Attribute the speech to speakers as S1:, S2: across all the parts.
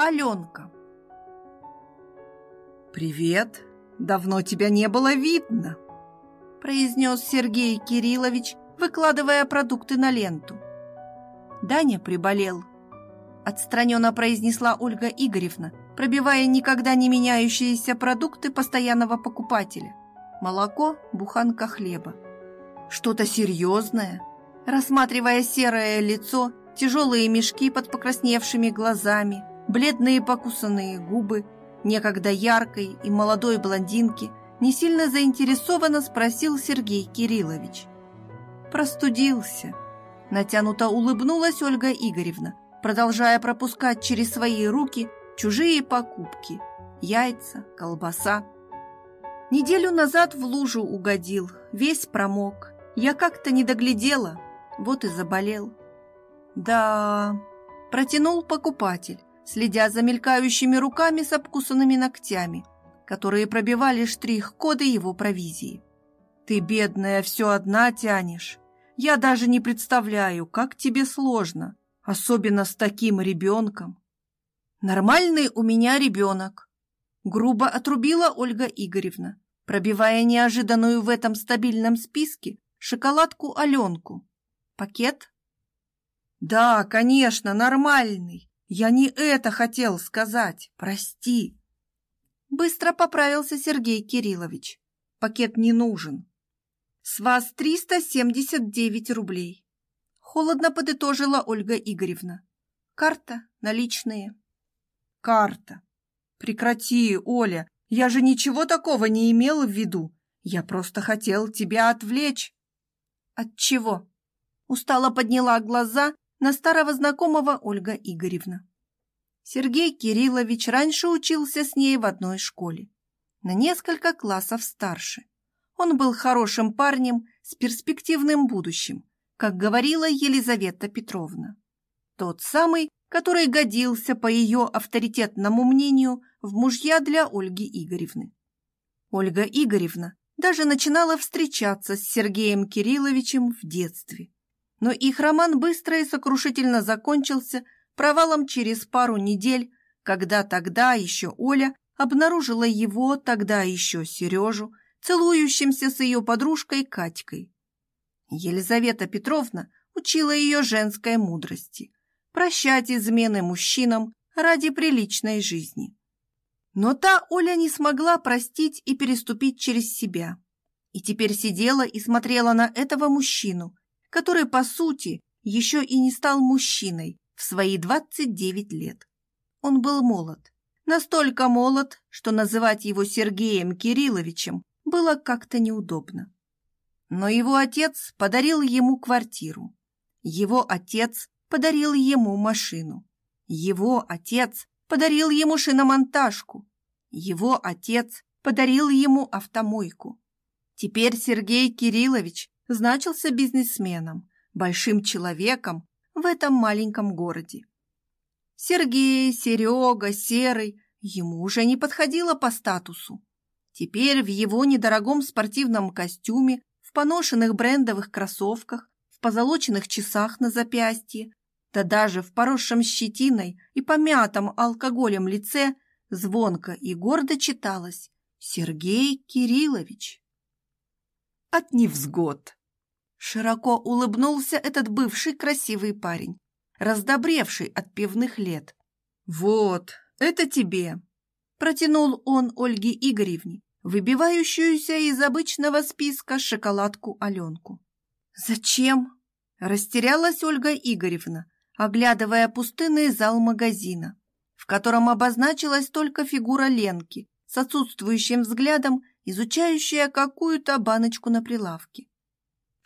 S1: Аленка.
S2: «Привет! Давно тебя не было видно!»
S1: произнес Сергей Кириллович, выкладывая продукты на ленту. Даня приболел. Отстраненно произнесла Ольга Игоревна, пробивая никогда не меняющиеся продукты постоянного покупателя. Молоко, буханка хлеба. Что-то серьезное? Рассматривая серое лицо, тяжелые мешки под покрасневшими глазами, бледные покусанные губы, некогда яркой и молодой блондинки, не сильно заинтересованно спросил Сергей Кириллович. Простудился. Натянуто улыбнулась Ольга Игоревна, продолжая пропускать через свои руки чужие покупки. Яйца, колбаса. Неделю назад в лужу угодил, весь промок. Я как-то не доглядела, вот и заболел. Да, протянул покупатель, следя за мелькающими руками с обкусанными ногтями, которые пробивали штрих-коды его провизии. «Ты, бедная, все одна тянешь. Я даже не представляю, как тебе сложно, особенно с таким ребенком». «Нормальный у меня ребенок», — грубо отрубила Ольга Игоревна, пробивая неожиданную в этом стабильном списке шоколадку Аленку. «Пакет?» «Да, конечно, нормальный. Я не это хотел сказать, прости. Быстро поправился Сергей Кириллович. Пакет не нужен. С вас 379 рублей. Холодно подытожила Ольга Игоревна. Карта, наличные. Карта. Прекрати, Оля, я же ничего такого не имел в виду. Я просто хотел тебя отвлечь. От чего? Устало подняла глаза на старого знакомого Ольга Игоревна. Сергей Кириллович раньше учился с ней в одной школе, на несколько классов старше. Он был хорошим парнем с перспективным будущим, как говорила Елизавета Петровна. Тот самый, который годился, по ее авторитетному мнению, в мужья для Ольги Игоревны. Ольга Игоревна даже начинала встречаться с Сергеем Кирилловичем в детстве но их роман быстро и сокрушительно закончился провалом через пару недель, когда тогда еще Оля обнаружила его, тогда еще Сережу, целующимся с ее подружкой Катькой. Елизавета Петровна учила ее женской мудрости – прощать измены мужчинам ради приличной жизни. Но та Оля не смогла простить и переступить через себя. И теперь сидела и смотрела на этого мужчину, который, по сути, еще и не стал мужчиной в свои 29 лет. Он был молод, настолько молод, что называть его Сергеем Кирилловичем было как-то неудобно. Но его отец подарил ему квартиру. Его отец подарил ему машину. Его отец подарил ему шиномонтажку. Его отец подарил ему автомойку. Теперь Сергей Кириллович значился бизнесменом, большим человеком в этом маленьком городе. Сергей, Серега, Серый ему уже не подходило по статусу. Теперь в его недорогом спортивном костюме, в поношенных брендовых кроссовках, в позолоченных часах на запястье, да даже в поросшем щетиной и помятом алкоголем лице звонко и гордо читалось «Сергей Кириллович». От невзгод. Широко улыбнулся этот бывший красивый парень, раздобревший от пивных лет. «Вот, это тебе!» Протянул он Ольге Игоревне, выбивающуюся из обычного списка шоколадку Аленку. «Зачем?» Растерялась Ольга Игоревна, оглядывая пустынный зал магазина, в котором обозначилась только фигура Ленки с отсутствующим взглядом, изучающая какую-то баночку на прилавке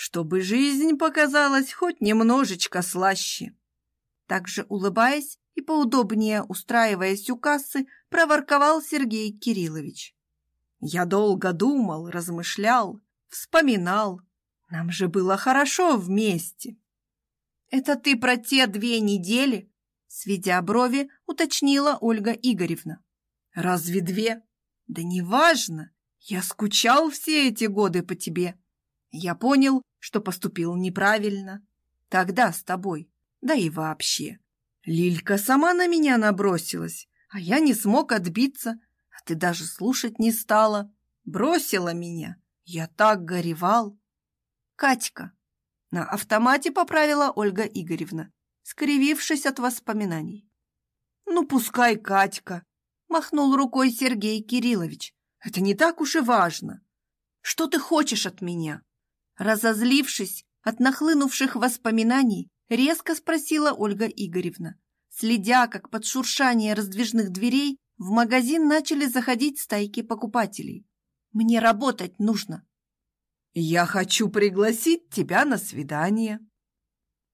S1: чтобы жизнь показалась хоть немножечко слаще. Также улыбаясь и поудобнее устраиваясь у кассы, проворковал Сергей Кириллович. Я долго думал, размышлял, вспоминал. Нам же было хорошо вместе. Это ты про те две недели? Сведя брови, уточнила Ольга Игоревна. Разве две? Да неважно. Я скучал все эти годы по тебе. Я понял, что поступил неправильно. Тогда с тобой, да и вообще.
S2: Лилька сама на меня набросилась, а я не смог отбиться, а ты даже слушать не стала. Бросила меня. Я так горевал.
S1: Катька. На автомате поправила Ольга Игоревна, скривившись от воспоминаний.
S2: Ну, пускай Катька, махнул рукой Сергей Кириллович. Это не так уж и важно. Что ты хочешь от меня?
S1: Разозлившись от нахлынувших воспоминаний, резко спросила Ольга Игоревна. Следя, как под шуршание раздвижных дверей в магазин начали заходить стайки покупателей. «Мне работать нужно».
S2: «Я хочу пригласить тебя на свидание».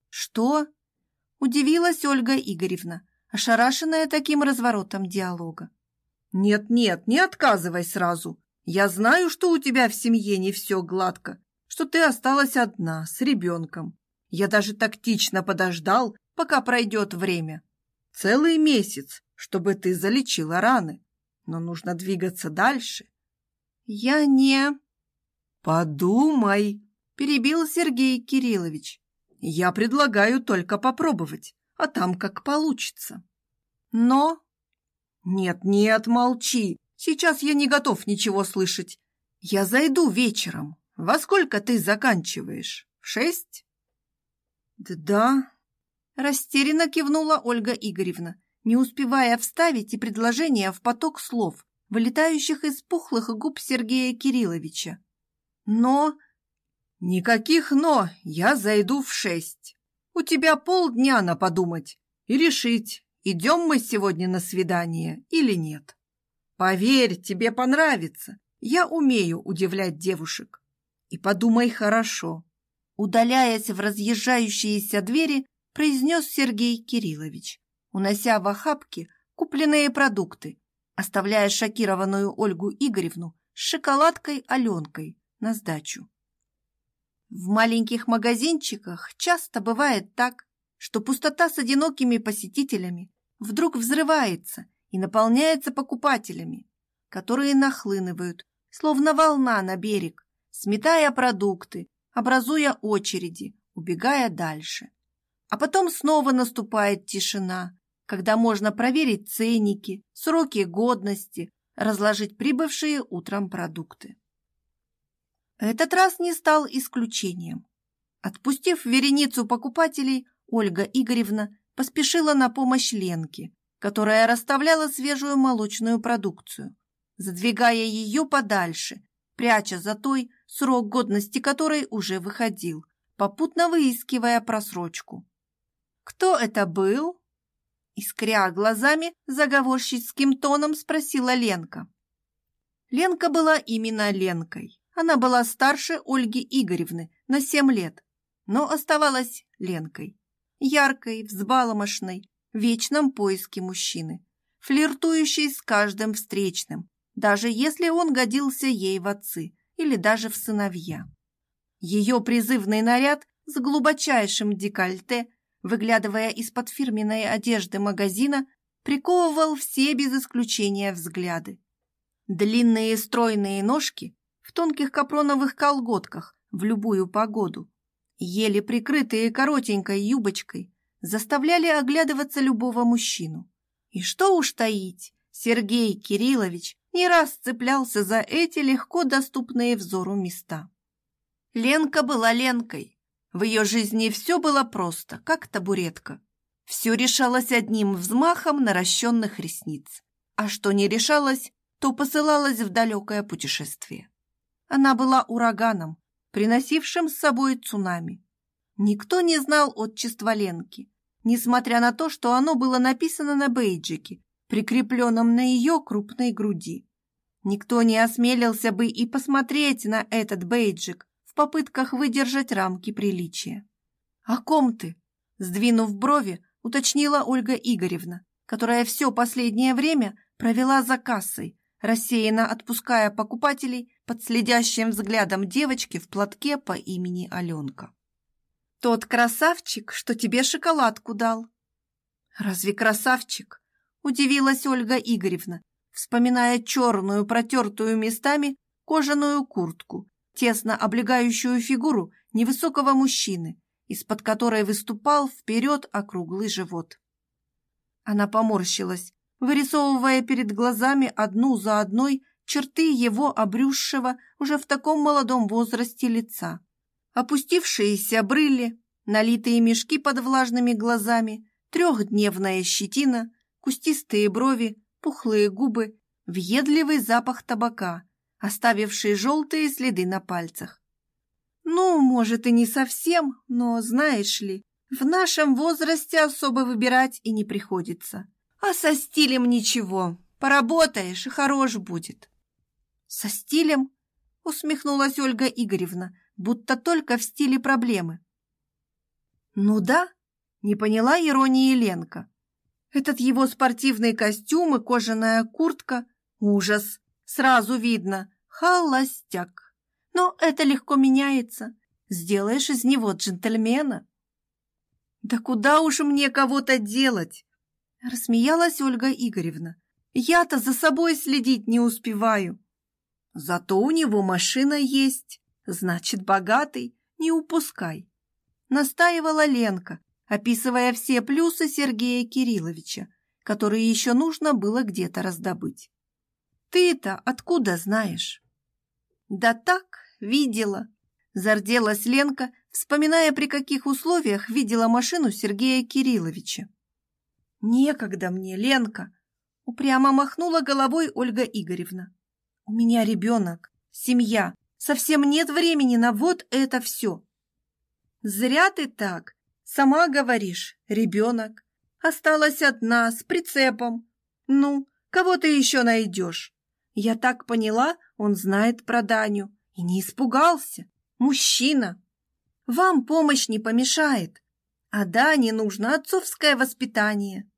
S1: «Что?» – удивилась Ольга Игоревна, ошарашенная таким разворотом диалога.
S2: «Нет-нет, не отказывай сразу. Я знаю, что у тебя в семье не все гладко, что ты осталась одна, с ребенком. Я даже тактично подождал, пока пройдет время. Целый месяц, чтобы ты залечила раны. Но нужно двигаться дальше.
S1: Я не...
S2: Подумай, перебил Сергей Кириллович. Я предлагаю только попробовать, а там как получится.
S1: Но...
S2: Нет-нет, молчи. Сейчас я не готов ничего слышать. Я зайду вечером. Во сколько ты заканчиваешь? В шесть?
S1: Да, Растерянно кивнула Ольга Игоревна, не успевая вставить и предложение в поток слов, вылетающих из пухлых губ Сергея Кирилловича. Но...
S2: Никаких «но», я зайду в шесть. У тебя полдня на подумать и решить, идем мы сегодня на свидание или нет. Поверь, тебе понравится. Я умею удивлять девушек. И подумай хорошо.
S1: Удаляясь в разъезжающиеся двери, произнес Сергей Кириллович, унося в охапке купленные продукты, оставляя шокированную Ольгу Игоревну с шоколадкой Аленкой на сдачу. В маленьких магазинчиках часто бывает так, что пустота с одинокими посетителями вдруг взрывается и наполняется покупателями, которые нахлынывают, словно волна на берег, сметая продукты, образуя очереди, убегая дальше. А потом снова наступает тишина, когда можно проверить ценники, сроки годности, разложить прибывшие утром продукты. Этот раз не стал исключением. Отпустив вереницу покупателей, Ольга Игоревна поспешила на помощь Ленке, которая расставляла свежую молочную продукцию, задвигая ее подальше, пряча за той, срок годности которой уже выходил, попутно выискивая просрочку. «Кто это был?» Искря глазами, заговорщицким тоном спросила Ленка. Ленка была именно Ленкой. Она была старше Ольги Игоревны на семь лет, но оставалась Ленкой. Яркой, взбаломошной, в вечном поиске мужчины, флиртующей с каждым встречным, даже если он годился ей в отцы или даже в сыновья. Ее призывный наряд с глубочайшим декольте выглядывая из-под фирменной одежды магазина, приковывал все без исключения взгляды. Длинные стройные ножки в тонких капроновых колготках в любую погоду, еле прикрытые коротенькой юбочкой, заставляли оглядываться любого мужчину. И что уж таить, Сергей Кириллович не раз цеплялся за эти легко доступные взору места. Ленка была Ленкой, в ее жизни все было просто, как табуретка. Все решалось одним взмахом наращенных ресниц. А что не решалось, то посылалось в далекое путешествие. Она была ураганом, приносившим с собой цунами. Никто не знал отчества Ленки, несмотря на то, что оно было написано на бейджике, прикрепленном на ее крупной груди. Никто не осмелился бы и посмотреть на этот бейджик, попытках выдержать рамки приличия. «О ком ты?» – сдвинув брови, уточнила Ольга Игоревна, которая все последнее время провела за кассой, рассеянно отпуская покупателей под следящим взглядом девочки в платке по имени Аленка. «Тот красавчик, что тебе шоколадку дал». «Разве красавчик?» – удивилась Ольга Игоревна, вспоминая черную, протертую местами кожаную куртку тесно облегающую фигуру невысокого мужчины, из-под которой выступал вперед округлый живот. Она поморщилась, вырисовывая перед глазами одну за одной черты его обрюзшего уже в таком молодом возрасте лица. Опустившиеся брыли, налитые мешки под влажными глазами, трехдневная щетина, кустистые брови, пухлые губы, въедливый запах табака, оставивший желтые следы на пальцах. Ну, может, и не совсем, но, знаешь ли, в нашем возрасте особо выбирать и не приходится. А со стилем ничего, поработаешь и хорош будет. Со стилем? Усмехнулась Ольга Игоревна, будто только в стиле проблемы. Ну да, не поняла иронии Ленка. Этот его спортивный костюм и кожаная куртка – ужас. Сразу видно – холостяк. Но это легко меняется. Сделаешь из него джентльмена. Да куда уж мне кого-то делать? Рассмеялась Ольга Игоревна. Я-то за собой следить не успеваю. Зато у него машина есть. Значит, богатый, не упускай. Настаивала Ленка, описывая все плюсы Сергея Кирилловича, которые еще нужно было где-то раздобыть. Ты-то откуда знаешь? Да так, видела. Зарделась Ленка, вспоминая, при каких условиях видела машину Сергея Кирилловича. «Некогда мне, Ленка!» — упрямо махнула головой Ольга Игоревна. «У меня ребенок, семья, совсем нет времени на вот это все». «Зря ты так. Сама говоришь, ребенок. Осталась одна, с прицепом. Ну, кого ты еще найдешь?» Я так поняла, он знает про Даню и не испугался. Мужчина. Вам помощь не помешает, а Дане нужно отцовское воспитание.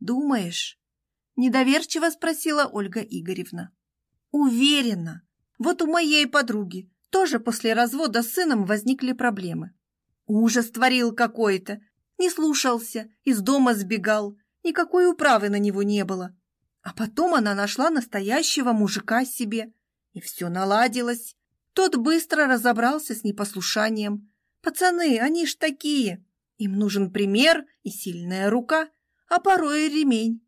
S1: Думаешь? Недоверчиво спросила Ольга Игоревна. Уверена. Вот у моей подруги тоже после развода с сыном возникли проблемы. Ужас творил какой-то. Не слушался, из дома сбегал. Никакой управы на него не было. А потом она нашла настоящего мужика себе. И все наладилось. Тот быстро разобрался с непослушанием. Пацаны, они ж такие. Им нужен пример и сильная рука, а порой и ремень.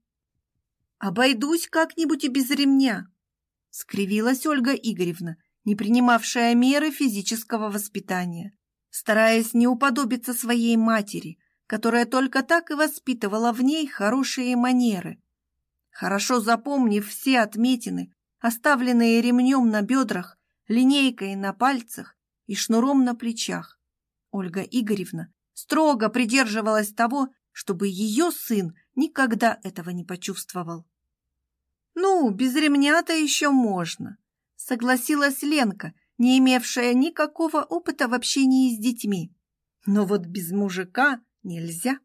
S1: Обойдусь как-нибудь и без ремня, скривилась Ольга Игоревна, не принимавшая меры физического воспитания, стараясь не уподобиться своей матери, которая только так и воспитывала в ней хорошие манеры. Хорошо запомнив все отметины, оставленные ремнем на бедрах линейкой на пальцах и шнуром на плечах. Ольга Игоревна строго придерживалась того, чтобы ее сын никогда этого не почувствовал. «Ну, без ремня-то еще можно», — согласилась Ленка, не имевшая никакого опыта в общении с детьми. «Но вот без мужика нельзя».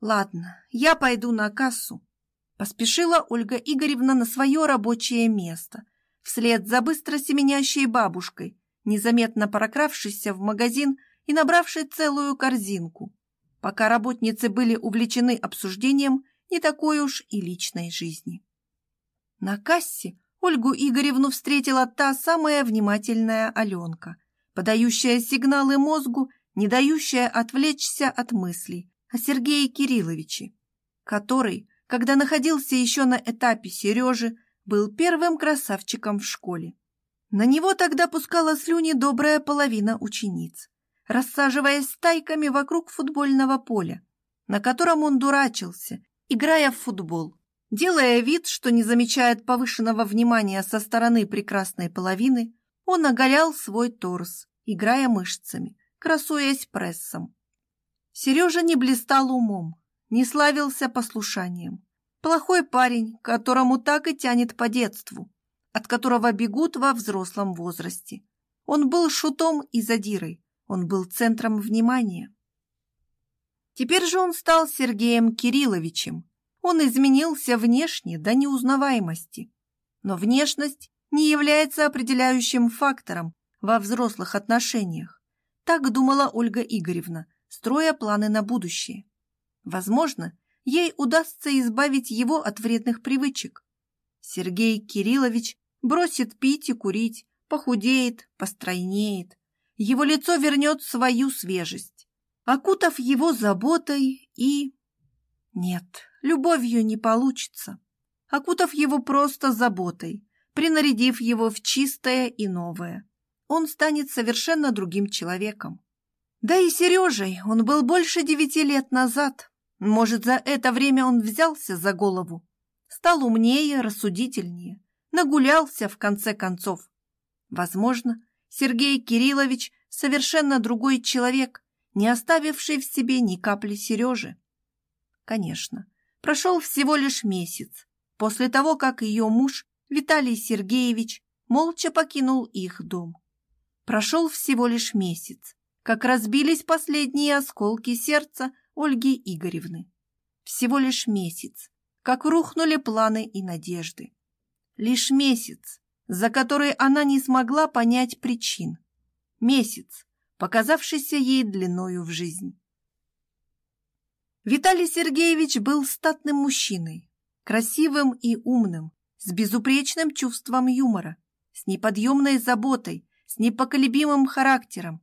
S1: «Ладно, я пойду на кассу», — поспешила Ольга Игоревна на свое рабочее место — вслед за быстро семенящей бабушкой, незаметно прокравшейся в магазин и набравшей целую корзинку, пока работницы были увлечены обсуждением не такой уж и личной жизни. На кассе Ольгу Игоревну встретила та самая внимательная Аленка, подающая сигналы мозгу, не дающая отвлечься от мыслей о Сергее Кирилловиче, который, когда находился еще на этапе Сережи, был первым красавчиком в школе. На него тогда пускала слюни добрая половина учениц, рассаживаясь стайками вокруг футбольного поля, на котором он дурачился, играя в футбол, делая вид, что не замечает повышенного внимания со стороны прекрасной половины, он оголял свой торс, играя мышцами, красуясь прессом. Сережа не блистал умом, не славился послушанием, Плохой парень, которому так и тянет по детству, от которого бегут во взрослом возрасте. Он был шутом и задирой, он был центром внимания. Теперь же он стал Сергеем Кирилловичем. Он изменился внешне до неузнаваемости. Но внешность не является определяющим фактором во взрослых отношениях. Так думала Ольга Игоревна, строя планы на будущее. Возможно, ей удастся избавить его от вредных привычек. Сергей Кириллович бросит пить и курить, похудеет, постройнеет. Его лицо вернет свою свежесть, окутав его заботой и... Нет, любовью не получится. Окутав его просто заботой, принарядив его в чистое и новое, он станет совершенно другим человеком. Да и Сережей он был больше девяти лет назад. Может, за это время он взялся за голову, стал умнее, рассудительнее, нагулялся в конце концов. Возможно, Сергей Кириллович совершенно другой человек, не оставивший в себе ни капли Сережи. Конечно, прошел всего лишь месяц после того, как ее муж Виталий Сергеевич молча покинул их дом. Прошел всего лишь месяц, как разбились последние осколки сердца Ольги Игоревны. Всего лишь месяц, как рухнули планы и надежды. Лишь месяц, за который она не смогла понять причин. Месяц, показавшийся ей длиною в жизнь. Виталий Сергеевич был статным мужчиной, красивым и умным, с безупречным чувством юмора, с неподъемной заботой, с непоколебимым характером.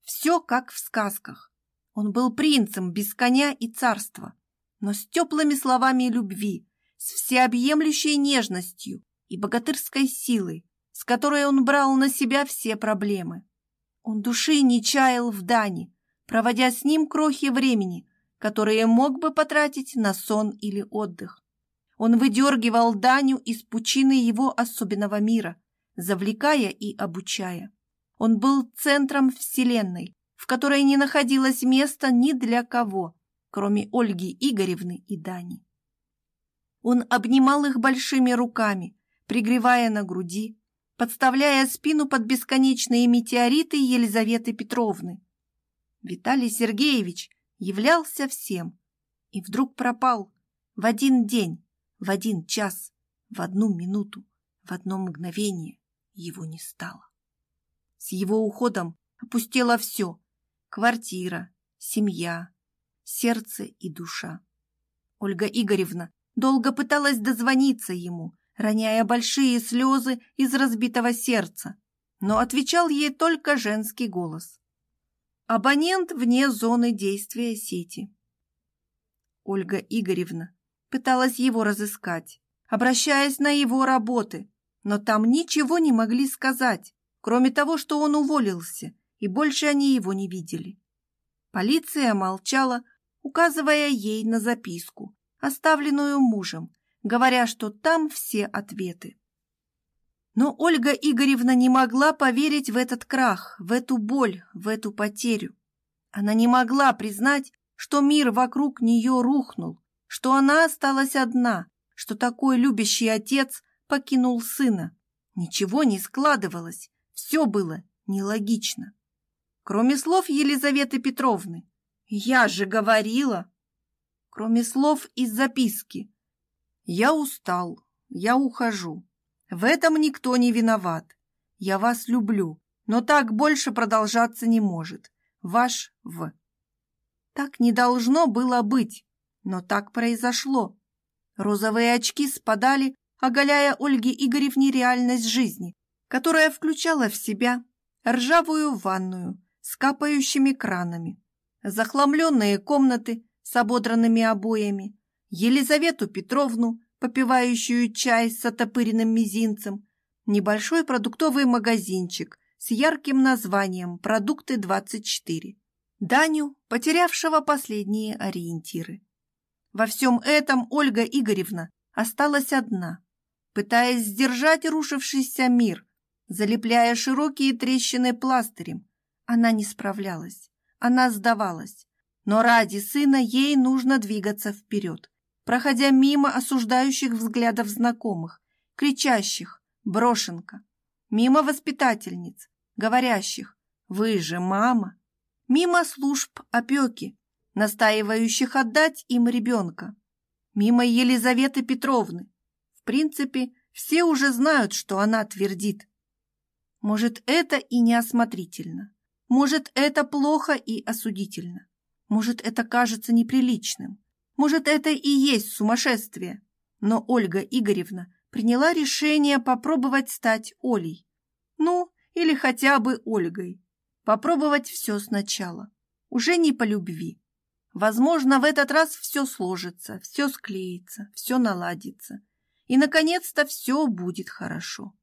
S1: Все как в сказках. Он был принцем без коня и царства, но с теплыми словами любви, с всеобъемлющей нежностью и богатырской силой, с которой он брал на себя все проблемы. Он души не чаял в Дани, проводя с ним крохи времени, которые мог бы потратить на сон или отдых. Он выдергивал Даню из пучины его особенного мира, завлекая и обучая. Он был центром вселенной, в которой не находилось места ни для кого, кроме Ольги Игоревны и Дани. Он обнимал их большими руками, пригревая на груди, подставляя спину под бесконечные метеориты Елизаветы Петровны. Виталий Сергеевич являлся всем и вдруг пропал в один день, в один час, в одну минуту, в одно мгновение его не стало. С его уходом опустело все — квартира, семья, сердце и душа. Ольга Игоревна долго пыталась дозвониться ему, роняя большие слезы из разбитого сердца, но отвечал ей только женский голос. Абонент вне зоны действия сети. Ольга Игоревна пыталась его разыскать, обращаясь на его работы, но там ничего не могли сказать, кроме того, что он уволился, и больше они его не видели. Полиция молчала, указывая ей на записку, оставленную мужем, говоря, что там все ответы. Но Ольга Игоревна не могла поверить в этот крах, в эту боль, в эту потерю. Она не могла признать, что мир вокруг нее рухнул, что она осталась одна, что такой любящий отец покинул сына. Ничего не складывалось, все было нелогично. Кроме слов Елизаветы Петровны. «Я же говорила!» Кроме слов из записки. Я устал, я ухожу. В этом никто не виноват. Я вас люблю, но так больше продолжаться не может. Ваш В. Так не должно было быть, но так произошло. Розовые очки спадали, оголяя Ольге Игоревне реальность жизни, которая включала в себя ржавую ванную с капающими кранами, захламленные комнаты с ободранными обоями, Елизавету Петровну, попивающую чай с отопыренным мизинцем, небольшой продуктовый магазинчик с ярким названием «Продукты 24», Даню, потерявшего последние ориентиры. Во всем этом Ольга Игоревна осталась одна, пытаясь сдержать рушившийся мир, залепляя широкие трещины пластырем. Она не справлялась, она сдавалась, но ради сына ей нужно двигаться вперед проходя мимо осуждающих взглядов знакомых, кричащих «Брошенка!», мимо воспитательниц, говорящих «Вы же мама!», мимо служб опеки, настаивающих отдать им ребенка, мимо Елизаветы Петровны. В принципе, все уже знают, что она твердит. Может, это и неосмотрительно. Может, это плохо и осудительно. Может, это кажется неприличным. Может, это и есть сумасшествие. Но Ольга Игоревна приняла решение попробовать стать Олей. Ну, или хотя бы Ольгой. Попробовать все сначала. Уже не по любви. Возможно, в этот раз все сложится, все склеится, все наладится. И, наконец-то, все будет хорошо.